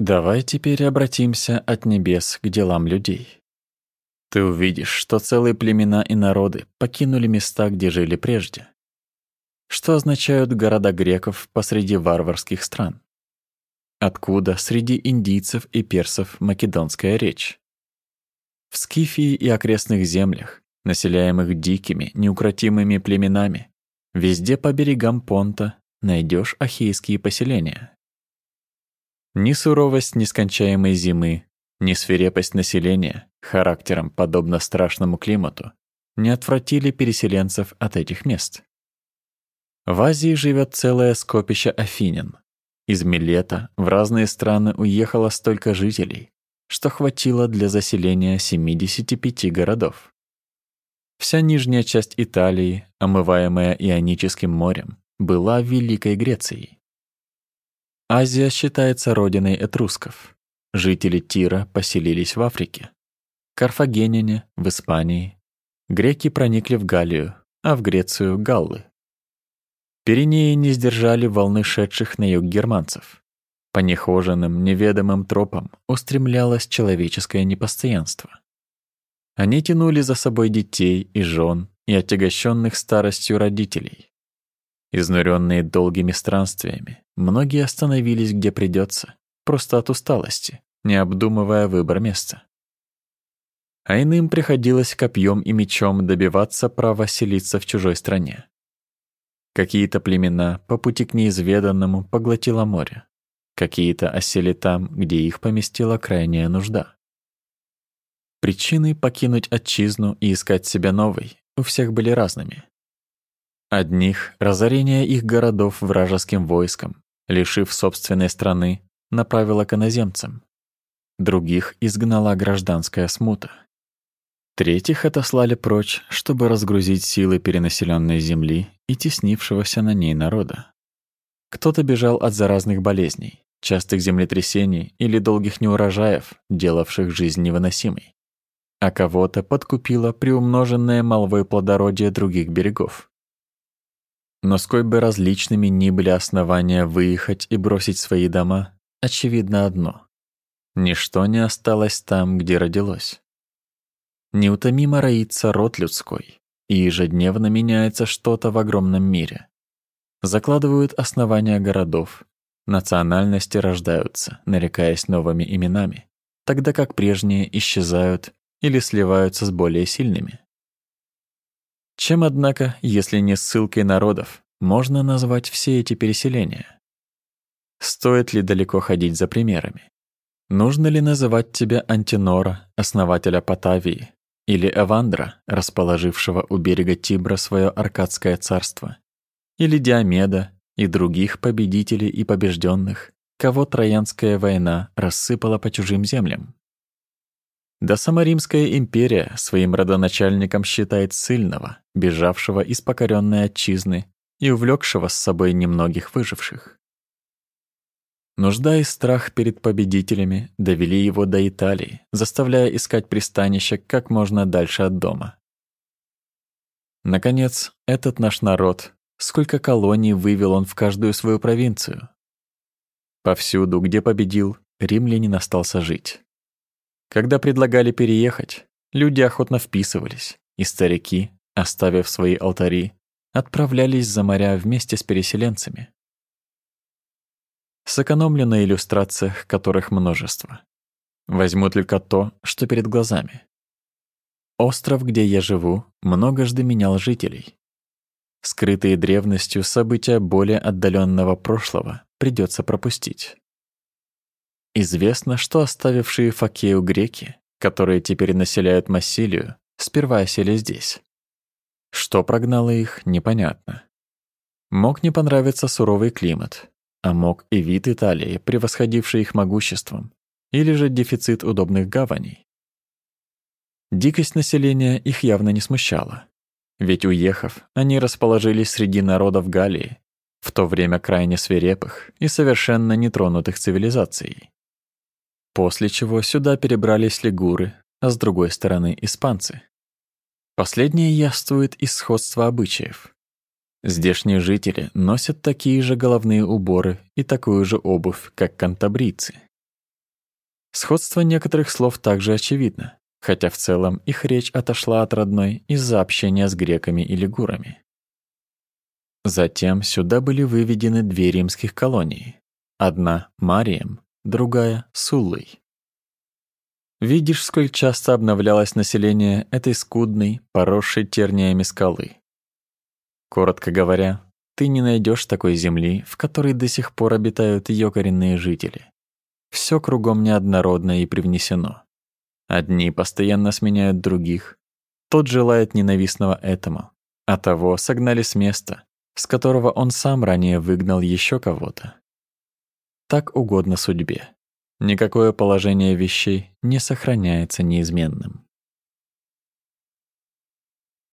Давай теперь обратимся от небес к делам людей. Ты увидишь, что целые племена и народы покинули места, где жили прежде. Что означают города греков посреди варварских стран? Откуда среди индийцев и персов македонская речь? В Скифии и окрестных землях, населяемых дикими, неукротимыми племенами, везде по берегам Понта найдешь ахейские поселения. Ни суровость нескончаемой зимы, ни свирепость населения, характером подобно страшному климату, не отвратили переселенцев от этих мест. В Азии живет целое скопище афинин. Из Милета в разные страны уехало столько жителей, что хватило для заселения 75 городов. Вся нижняя часть Италии, омываемая Ионическим морем, была Великой Грецией. Азия считается родиной этрусков. Жители Тира поселились в Африке. Карфагеняне — в Испании. Греки проникли в Галлию, а в Грецию — галлы. Пиренеи не сдержали волны шедших на юг германцев. По нехоженным, неведомым тропам устремлялось человеческое непостоянство. Они тянули за собой детей и жен и отягощенных старостью родителей. Изнуренные долгими странствиями, многие остановились где придется, просто от усталости, не обдумывая выбор места. А иным приходилось копьем и мечом добиваться права селиться в чужой стране. Какие-то племена по пути к неизведанному поглотило море, какие-то осели там, где их поместила крайняя нужда. Причины покинуть отчизну и искать себя новой у всех были разными. Одних — разорение их городов вражеским войском, лишив собственной страны, направило к иноземцам. Других изгнала гражданская смута. Третьих отослали прочь, чтобы разгрузить силы перенаселенной земли и теснившегося на ней народа. Кто-то бежал от заразных болезней, частых землетрясений или долгих неурожаев, делавших жизнь невыносимой. А кого-то подкупило приумноженное молвой плодородие других берегов. Но сколь бы различными ни были основания выехать и бросить свои дома, очевидно одно — ничто не осталось там, где родилось. Неутомимо роится род людской, и ежедневно меняется что-то в огромном мире. Закладывают основания городов, национальности рождаются, нарекаясь новыми именами, тогда как прежние исчезают или сливаются с более сильными. Чем, однако, если не ссылкой народов, можно назвать все эти переселения? Стоит ли далеко ходить за примерами? Нужно ли называть тебя Антинора, основателя Патавии, или Эвандра, расположившего у берега Тибра свое Аркадское царство, или Диомеда и других победителей и побежденных, кого Троянская война рассыпала по чужим землям? Да сама Римская империя своим родоначальником считает сильного, бежавшего из покоренной отчизны и увлекшего с собой немногих выживших. Нужда и страх перед победителями довели его до Италии, заставляя искать пристанище как можно дальше от дома. Наконец, этот наш народ, сколько колоний вывел он в каждую свою провинцию. Повсюду, где победил, римлянин остался жить. Когда предлагали переехать, люди охотно вписывались, и старики, оставив свои алтари, отправлялись за моря вместе с переселенцами. Сэкономлю на иллюстрациях, которых множество. Возьму только то, что перед глазами. Остров, где я живу, многожды менял жителей. Скрытые древностью события более отдаленного прошлого придется пропустить. Известно, что оставившие Факею греки, которые теперь населяют Массилию, сперва осели здесь. Что прогнало их, непонятно. Мог не понравиться суровый климат, а мог и вид Италии, превосходивший их могуществом, или же дефицит удобных гаваней. Дикость населения их явно не смущала. Ведь уехав, они расположились среди народов Галлии, в то время крайне свирепых и совершенно нетронутых цивилизацией. После чего сюда перебрались лигуры, а с другой стороны — испанцы. Последнее яствует из сходства обычаев. Здешние жители носят такие же головные уборы и такую же обувь, как кантабрийцы. Сходство некоторых слов также очевидно, хотя в целом их речь отошла от родной из-за общения с греками и лигурами. Затем сюда были выведены две римских колонии. Одна — Марием, другая — Суллой. Видишь, сколь часто обновлялось население этой скудной, поросшей терниями скалы. Коротко говоря, ты не найдешь такой земли, в которой до сих пор обитают ее коренные жители. Все кругом неоднородно и привнесено. Одни постоянно сменяют других. Тот желает ненавистного этому, а того согнали с места, с которого он сам ранее выгнал еще кого-то. Так угодно судьбе. Никакое положение вещей не сохраняется неизменным.